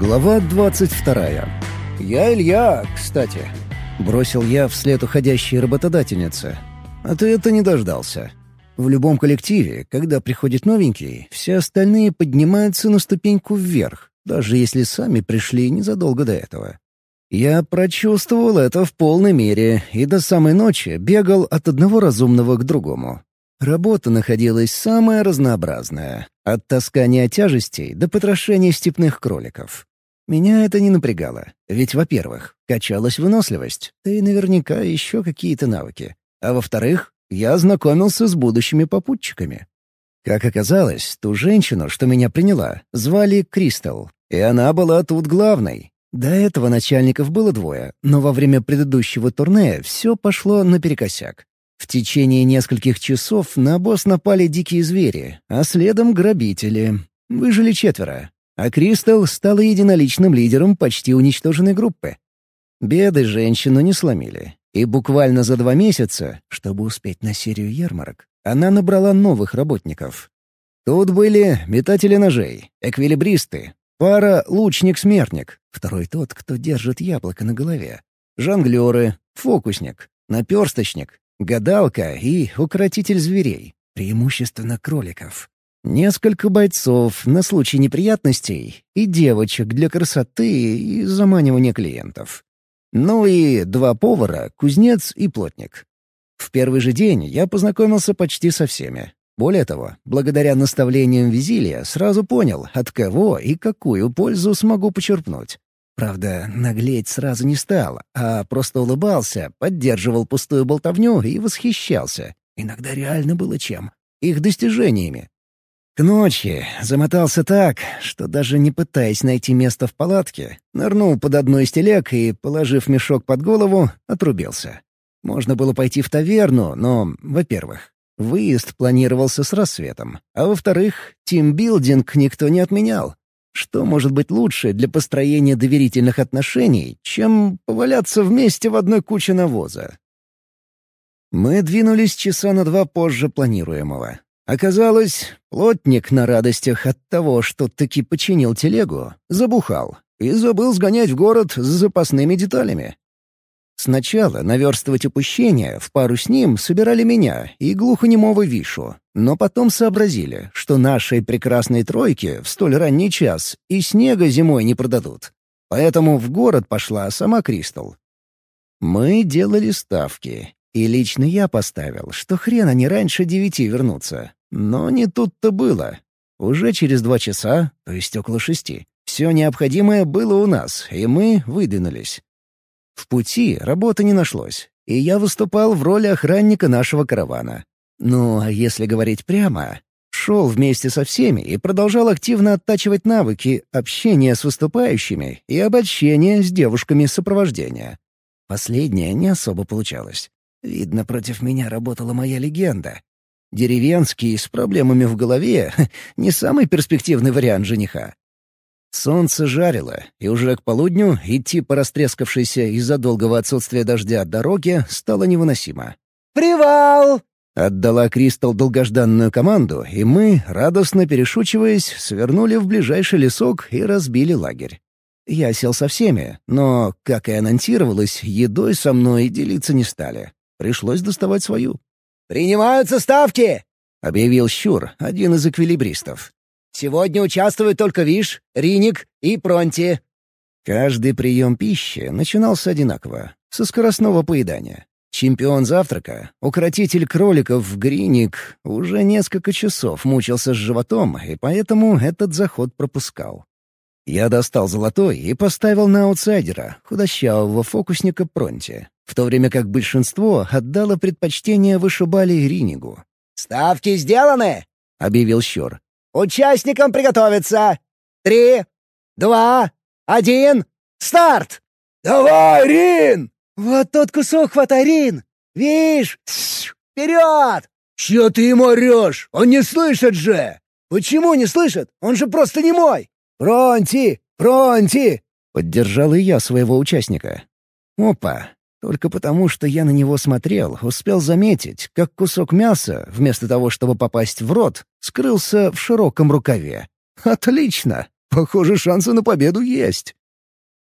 Глава двадцать вторая. «Я Илья, кстати», — бросил я вслед уходящей работодательнице. «А ты это не дождался. В любом коллективе, когда приходит новенький, все остальные поднимаются на ступеньку вверх, даже если сами пришли незадолго до этого. Я прочувствовал это в полной мере и до самой ночи бегал от одного разумного к другому. Работа находилась самая разнообразная, от таскания тяжестей до потрошения степных кроликов. Меня это не напрягало, ведь, во-первых, качалась выносливость, да и наверняка еще какие-то навыки. А во-вторых, я знакомился с будущими попутчиками. Как оказалось, ту женщину, что меня приняла, звали Кристал, и она была тут главной. До этого начальников было двое, но во время предыдущего турне все пошло наперекосяк. В течение нескольких часов на босс напали дикие звери, а следом грабители. Выжили четверо, а Кристал стала единоличным лидером почти уничтоженной группы. Беды женщину не сломили, и буквально за два месяца, чтобы успеть на серию ярмарок, она набрала новых работников. Тут были метатели ножей, эквилибристы, пара лучник-смертник, второй тот, кто держит яблоко на голове, жонглеры, фокусник, наперсточник, гадалка и укротитель зверей, преимущественно кроликов. Несколько бойцов на случай неприятностей и девочек для красоты и заманивания клиентов. Ну и два повара, кузнец и плотник. В первый же день я познакомился почти со всеми. Более того, благодаря наставлениям Визилия сразу понял, от кого и какую пользу смогу почерпнуть. Правда, наглеть сразу не стал, а просто улыбался, поддерживал пустую болтовню и восхищался. Иногда реально было чем. Их достижениями. К ночи замотался так, что даже не пытаясь найти место в палатке, нырнул под одну из телег и, положив мешок под голову, отрубился. Можно было пойти в таверну, но, во-первых, выезд планировался с рассветом, а во-вторых, тимбилдинг никто не отменял. Что может быть лучше для построения доверительных отношений, чем поваляться вместе в одной куче навоза? Мы двинулись часа на два позже планируемого. Оказалось, плотник на радостях от того, что таки починил телегу, забухал и забыл сгонять в город с запасными деталями. Сначала наверстывать упущения в пару с ним собирали меня и глухонемого Вишу, но потом сообразили, что нашей прекрасной тройке в столь ранний час и снега зимой не продадут. Поэтому в город пошла сама Кристал. Мы делали ставки, и лично я поставил, что хрен они раньше девяти вернутся. Но не тут-то было. Уже через два часа, то есть около шести, все необходимое было у нас, и мы выдвинулись. В пути работы не нашлось, и я выступал в роли охранника нашего каравана. Ну, а если говорить прямо, шел вместе со всеми и продолжал активно оттачивать навыки общения с выступающими и обольщения с девушками сопровождения. Последнее не особо получалось. Видно, против меня работала моя легенда. Деревенский с проблемами в голове — не самый перспективный вариант жениха. Солнце жарило, и уже к полудню идти по растрескавшейся из-за долгого отсутствия дождя дороге стало невыносимо. «Привал!» — отдала Кристал долгожданную команду, и мы, радостно перешучиваясь, свернули в ближайший лесок и разбили лагерь. Я сел со всеми, но, как и анонсировалось, едой со мной делиться не стали. Пришлось доставать свою. «Принимаются ставки!» — объявил Щур, один из эквилибристов. Сегодня участвуют только Виш, Риник и Пронти». Каждый прием пищи начинался одинаково, со скоростного поедания. Чемпион завтрака, укротитель кроликов Гриник, уже несколько часов мучился с животом, и поэтому этот заход пропускал. Я достал золотой и поставил на аутсайдера, худощавого фокусника Пронти, в то время как большинство отдало предпочтение вышибали Ринигу. «Ставки сделаны!» — объявил Щур. Участникам приготовиться! Три, два, один, старт!» «Давай, Рин!» «Вот тот кусок хватай, Рин! Вишь, вперед!» «Чё ты ему орёшь? Он не слышит же!» «Почему не слышит? Он же просто не мой!» «Пронти! Пронти!» — поддержал и я своего участника. «Опа! Только потому, что я на него смотрел, успел заметить, как кусок мяса, вместо того, чтобы попасть в рот, скрылся в широком рукаве. Отлично! Похоже, шансы на победу есть.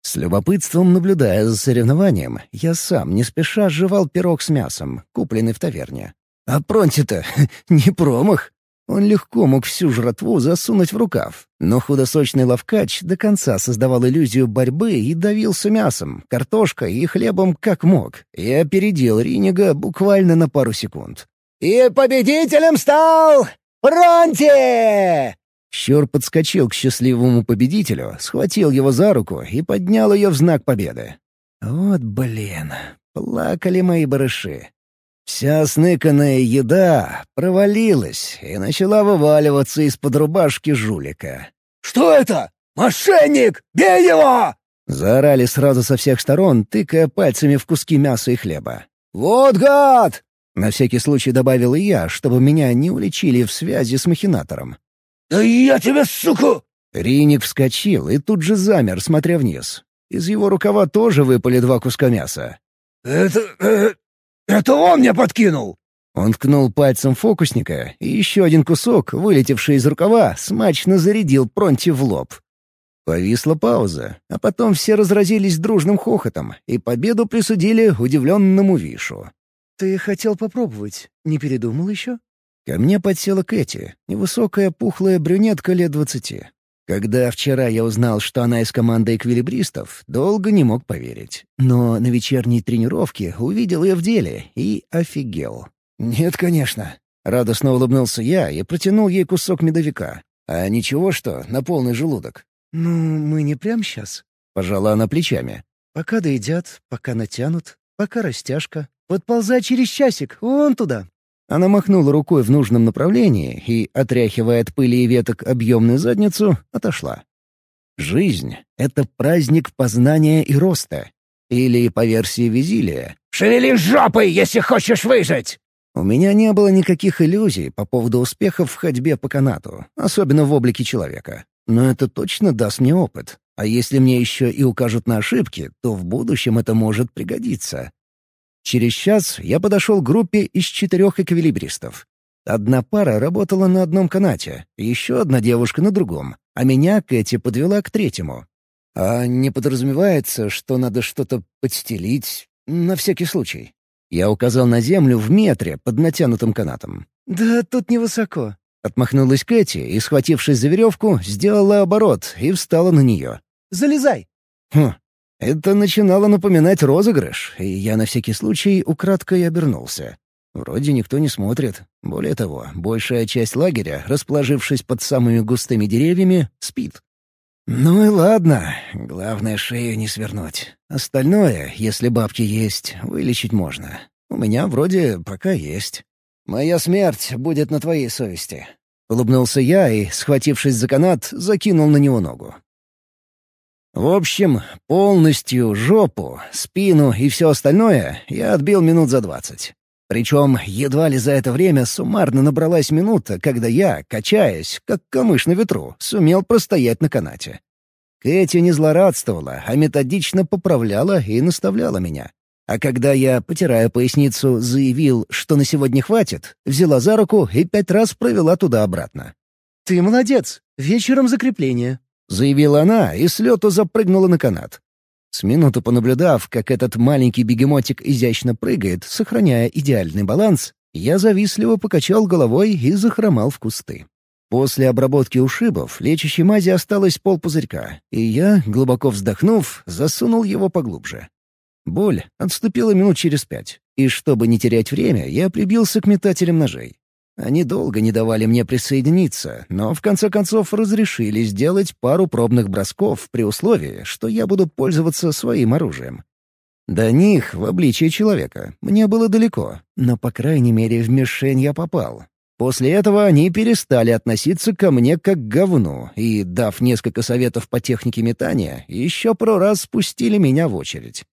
С любопытством наблюдая за соревнованием, я сам не спеша жевал пирог с мясом, купленный в таверне. А Пронти-то не промах. Он легко мог всю жратву засунуть в рукав, но худосочный ловкач до конца создавал иллюзию борьбы и давился мясом, картошкой и хлебом как мог, и опередил Ринига буквально на пару секунд. «И победителем стал Пронти!» Щур подскочил к счастливому победителю, схватил его за руку и поднял ее в знак победы. «Вот блин, плакали мои барыши. Вся сныканная еда провалилась и начала вываливаться из-под рубашки жулика. «Что это? Мошенник! Бей его!» Заорали сразу со всех сторон, тыкая пальцами в куски мяса и хлеба. «Вот гад!» На всякий случай добавил и я, чтобы меня не уличили в связи с махинатором. «Да я тебя, суку!» Риник вскочил и тут же замер, смотря вниз. Из его рукава тоже выпали два куска мяса. «Это... Э, «Это он мне подкинул!» Он ткнул пальцем фокусника, и еще один кусок, вылетевший из рукава, смачно зарядил Пронти в лоб. Повисла пауза, а потом все разразились дружным хохотом, и победу присудили удивленному Вишу. «Ты хотел попробовать, не передумал еще?» Ко мне подсела Кэти, невысокая пухлая брюнетка лет двадцати. Когда вчера я узнал, что она из команды эквилибристов, долго не мог поверить. Но на вечерней тренировке увидел ее в деле и офигел. «Нет, конечно». Радостно улыбнулся я и протянул ей кусок медовика. «А ничего, что на полный желудок?» «Ну, мы не прямо сейчас». Пожала она плечами. «Пока доедят, пока натянут, пока растяжка. Подползай через часик, вон туда». Она махнула рукой в нужном направлении и, отряхивая от пыли и веток объемную задницу, отошла. Жизнь — это праздник познания и роста. Или, по версии Визилия, «Шевели жопой, если хочешь выжить!» У меня не было никаких иллюзий по поводу успехов в ходьбе по канату, особенно в облике человека. Но это точно даст мне опыт. А если мне еще и укажут на ошибки, то в будущем это может пригодиться. Через час я подошел к группе из четырех эквилибристов. Одна пара работала на одном канате, еще одна девушка на другом, а меня Кэти подвела к третьему. А не подразумевается, что надо что-то подстелить на всякий случай. Я указал на землю в метре под натянутым канатом. «Да тут невысоко», — отмахнулась Кэти и, схватившись за веревку, сделала оборот и встала на нее. «Залезай!» Хм, это начинало напоминать розыгрыш, и я на всякий случай украдкой обернулся. Вроде никто не смотрит. Более того, большая часть лагеря, расположившись под самыми густыми деревьями, спит. Ну и ладно, главное шею не свернуть. Остальное, если бабки есть, вылечить можно. У меня вроде пока есть. Моя смерть будет на твоей совести. Улыбнулся я и, схватившись за канат, закинул на него ногу. В общем, полностью жопу, спину и все остальное я отбил минут за двадцать. Причем едва ли за это время суммарно набралась минута, когда я, качаясь, как камыш на ветру, сумел простоять на канате. Кэти не злорадствовала, а методично поправляла и наставляла меня. А когда я, потирая поясницу, заявил, что на сегодня хватит, взяла за руку и пять раз провела туда-обратно. «Ты молодец! Вечером закрепление!» — заявила она и с лету запрыгнула на канат. С минуту понаблюдав, как этот маленький бегемотик изящно прыгает, сохраняя идеальный баланс, я завистливо покачал головой и захромал в кусты. После обработки ушибов лечащей мази осталось полпузырька, и я, глубоко вздохнув, засунул его поглубже. Боль отступила минут через пять, и чтобы не терять время, я прибился к метателям ножей. Они долго не давали мне присоединиться, но в конце концов разрешили сделать пару пробных бросков при условии, что я буду пользоваться своим оружием. До них, в обличии человека, мне было далеко, но, по крайней мере, в мишень я попал. После этого они перестали относиться ко мне как к говну и, дав несколько советов по технике метания, еще пару раз спустили меня в очередь.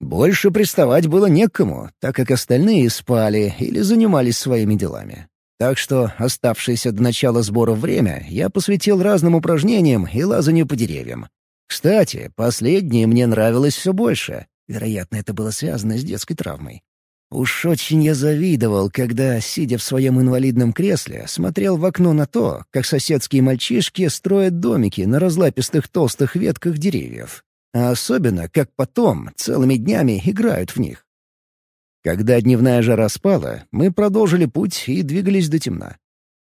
Больше приставать было некому, так как остальные спали или занимались своими делами. Так что оставшееся до начала сбора время я посвятил разным упражнениям и лазанию по деревьям. Кстати, последнее мне нравилось все больше. Вероятно, это было связано с детской травмой. Уж очень я завидовал, когда, сидя в своем инвалидном кресле, смотрел в окно на то, как соседские мальчишки строят домики на разлапистых толстых ветках деревьев. А особенно, как потом, целыми днями играют в них. Когда дневная жара спала, мы продолжили путь и двигались до темна.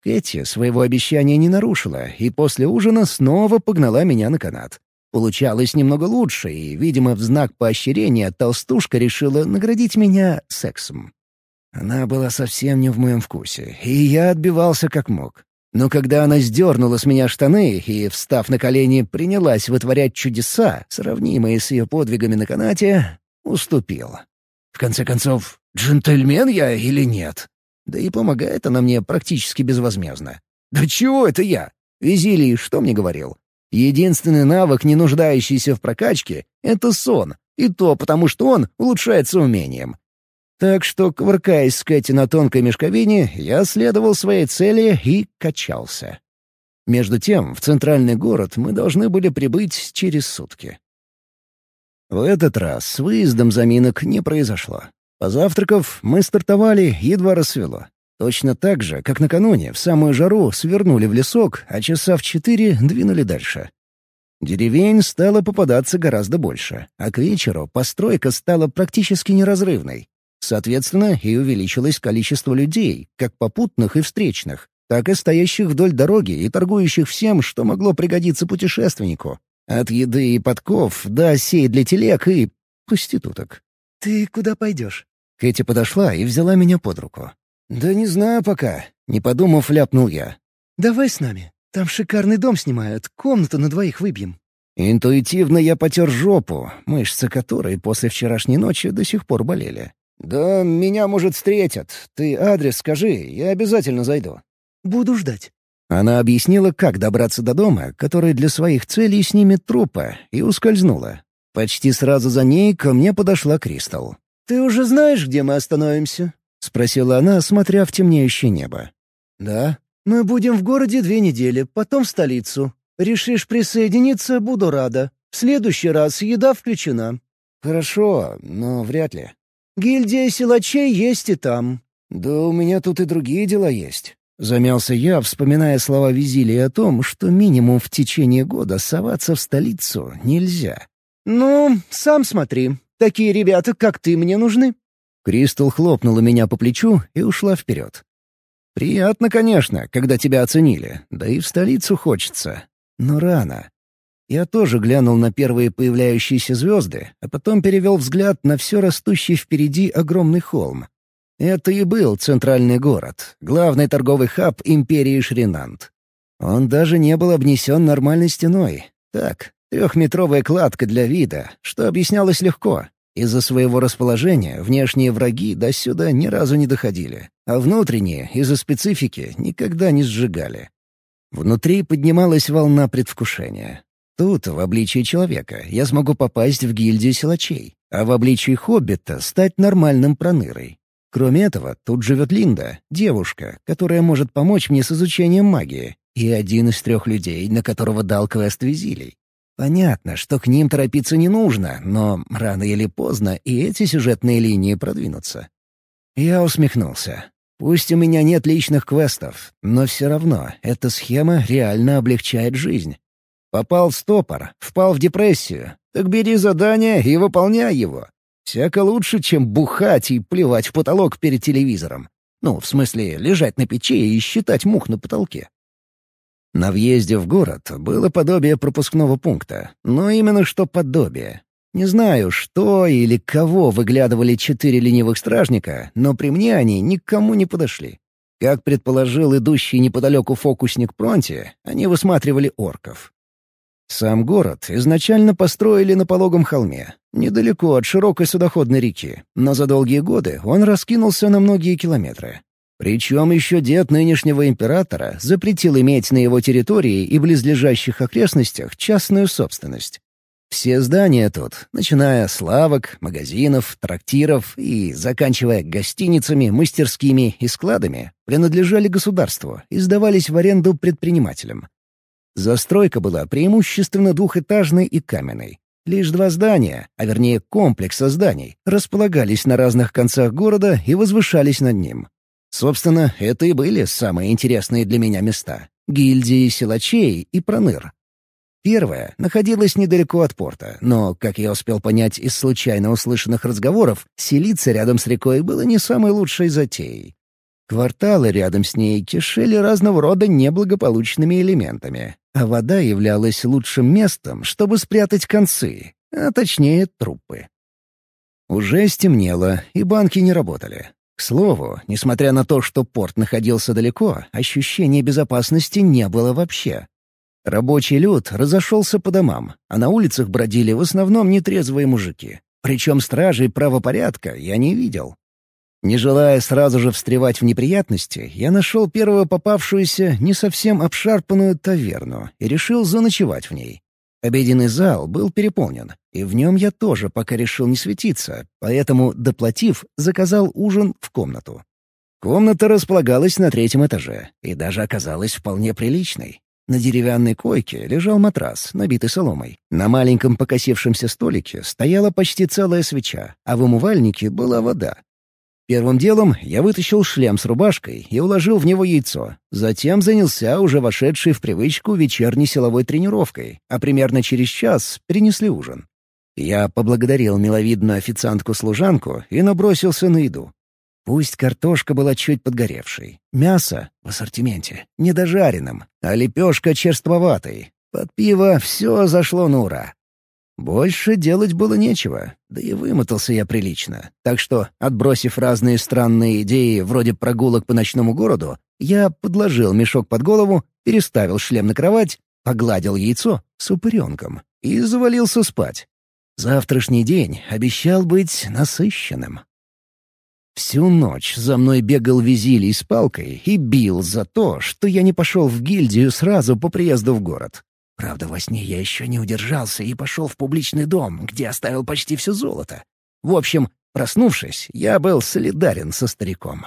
Кэти своего обещания не нарушила и после ужина снова погнала меня на канат. Получалось немного лучше, и, видимо, в знак поощрения толстушка решила наградить меня сексом. Она была совсем не в моем вкусе, и я отбивался как мог. Но когда она сдернула с меня штаны и, встав на колени, принялась вытворять чудеса, сравнимые с ее подвигами на канате, уступил. В конце концов, джентльмен я или нет? Да и помогает она мне практически безвозмездно. Да чего это я? Визилий что мне говорил? Единственный навык, не нуждающийся в прокачке, — это сон, и то потому, что он улучшается умением. Так что, кувыркаясь с Кэти на тонкой мешковине, я следовал своей цели и качался. Между тем, в центральный город мы должны были прибыть через сутки. В этот раз с выездом заминок не произошло. Позавтракав, мы стартовали, едва рассвело. Точно так же, как накануне, в самую жару свернули в лесок, а часа в четыре двинули дальше. Деревень стало попадаться гораздо больше, а к вечеру постройка стала практически неразрывной. Соответственно, и увеличилось количество людей, как попутных и встречных, так и стоящих вдоль дороги и торгующих всем, что могло пригодиться путешественнику. От еды и подков до осей для телег и проституток. «Ты куда пойдешь?» Кэти подошла и взяла меня под руку. «Да не знаю пока», — не подумав, ляпнул я. «Давай с нами. Там шикарный дом снимают, комнату на двоих выбьем». Интуитивно я потер жопу, мышцы которой после вчерашней ночи до сих пор болели. «Да меня, может, встретят. Ты адрес скажи, я обязательно зайду». «Буду ждать». Она объяснила, как добраться до дома, который для своих целей снимет трупа, и ускользнула. Почти сразу за ней ко мне подошла Кристал. «Ты уже знаешь, где мы остановимся?» — спросила она, смотря в темнеющее небо. «Да. Мы будем в городе две недели, потом в столицу. Решишь присоединиться — буду рада. В следующий раз еда включена». «Хорошо, но вряд ли». «Гильдия силачей есть и там». «Да у меня тут и другие дела есть». Замялся я, вспоминая слова Визилия о том, что минимум в течение года соваться в столицу нельзя. «Ну, сам смотри. Такие ребята, как ты, мне нужны». Кристал хлопнула меня по плечу и ушла вперед. «Приятно, конечно, когда тебя оценили, да и в столицу хочется. Но рано. Я тоже глянул на первые появляющиеся звезды, а потом перевел взгляд на все растущий впереди огромный холм. Это и был центральный город, главный торговый хаб империи Шринант. Он даже не был обнесен нормальной стеной. Так, трехметровая кладка для вида, что объяснялось легко. Из-за своего расположения внешние враги до сюда ни разу не доходили, а внутренние, из-за специфики, никогда не сжигали. Внутри поднималась волна предвкушения. Тут, в обличии человека, я смогу попасть в гильдию силачей, а в обличии хоббита стать нормальным пронырой. Кроме этого, тут живет Линда, девушка, которая может помочь мне с изучением магии, и один из трех людей, на которого дал квест Визилий. Понятно, что к ним торопиться не нужно, но рано или поздно и эти сюжетные линии продвинутся. Я усмехнулся. Пусть у меня нет личных квестов, но все равно эта схема реально облегчает жизнь. Попал в стопор, впал в депрессию. Так бери задание и выполняй его. Всяко лучше, чем бухать и плевать в потолок перед телевизором. Ну, в смысле, лежать на печи и считать мух на потолке. На въезде в город было подобие пропускного пункта, но именно что подобие. Не знаю, что или кого выглядывали четыре ленивых стражника, но при мне они никому не подошли. Как предположил идущий неподалеку фокусник Пронти, они высматривали орков. Сам город изначально построили на пологом холме, недалеко от широкой судоходной реки, но за долгие годы он раскинулся на многие километры. Причем еще дед нынешнего императора запретил иметь на его территории и близлежащих окрестностях частную собственность. Все здания тут, начиная с лавок, магазинов, трактиров и заканчивая гостиницами, мастерскими и складами, принадлежали государству и сдавались в аренду предпринимателям. Застройка была преимущественно двухэтажной и каменной. Лишь два здания, а вернее комплекса зданий, располагались на разных концах города и возвышались над ним. Собственно, это и были самые интересные для меня места — гильдии силачей и проныр. Первая находилась недалеко от порта, но, как я успел понять из случайно услышанных разговоров, селиться рядом с рекой было не самой лучшей затеей. Кварталы рядом с ней кишели разного рода неблагополучными элементами, а вода являлась лучшим местом, чтобы спрятать концы, а точнее трупы. Уже стемнело, и банки не работали. К слову, несмотря на то, что порт находился далеко, ощущения безопасности не было вообще. Рабочий люд разошелся по домам, а на улицах бродили в основном нетрезвые мужики. Причем стражей правопорядка я не видел. Не желая сразу же встревать в неприятности, я нашел первую попавшуюся, не совсем обшарпанную таверну и решил заночевать в ней. Обеденный зал был переполнен, и в нем я тоже пока решил не светиться, поэтому, доплатив, заказал ужин в комнату. Комната располагалась на третьем этаже и даже оказалась вполне приличной. На деревянной койке лежал матрас, набитый соломой. На маленьком покосившемся столике стояла почти целая свеча, а в умывальнике была вода. Первым делом я вытащил шлем с рубашкой и уложил в него яйцо. Затем занялся уже вошедшей в привычку вечерней силовой тренировкой, а примерно через час принесли ужин. Я поблагодарил миловидную официантку-служанку и набросился на еду. Пусть картошка была чуть подгоревшей, мясо в ассортименте, недожаренным, а лепешка черствоватой. Под пиво все зашло на ура. Больше делать было нечего, да и вымотался я прилично. Так что, отбросив разные странные идеи вроде прогулок по ночному городу, я подложил мешок под голову, переставил шлем на кровать, погладил яйцо с упыренком и завалился спать. Завтрашний день обещал быть насыщенным. Всю ночь за мной бегал Визилий с палкой и бил за то, что я не пошел в гильдию сразу по приезду в город. Правда, во сне я еще не удержался и пошел в публичный дом, где оставил почти все золото. В общем, проснувшись, я был солидарен со стариком.